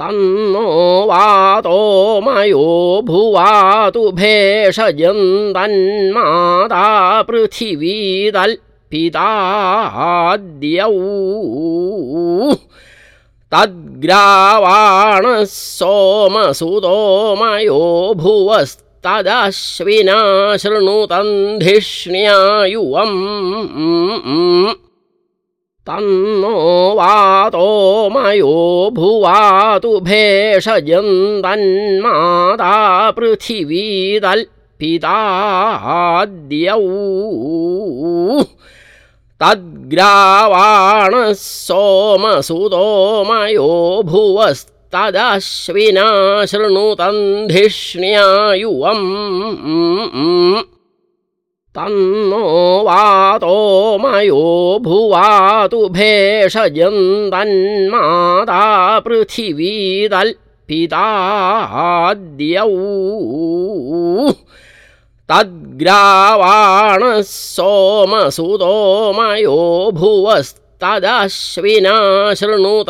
तन्नो वातो मयो भुवातु भेषजन्तन्माता पृथिवीदल्पिताद्यौ तद्ग्रावाणः सोमसुतोमयो भुवस्तदश्विना शृणुतन्धिष्ण्यायुवम् तन्नो वातो मयो भुवातु भेषजन्तन्माता पृथिवीदल्पिताद्यौ तद्ग्रावाणः सोमसुतोमयो भुवस्तदश्विना शृणुतन्धिष्ण्यायुवम् तन्नो वातो मयो भुवातु भेषजन्तन्माता पृथिवीदल्पिताद्यौ तद्ग्रावाणः सोमसुतोमयो भुवस्तदश्विना शृणुतन्धिष्ण्यायुवम्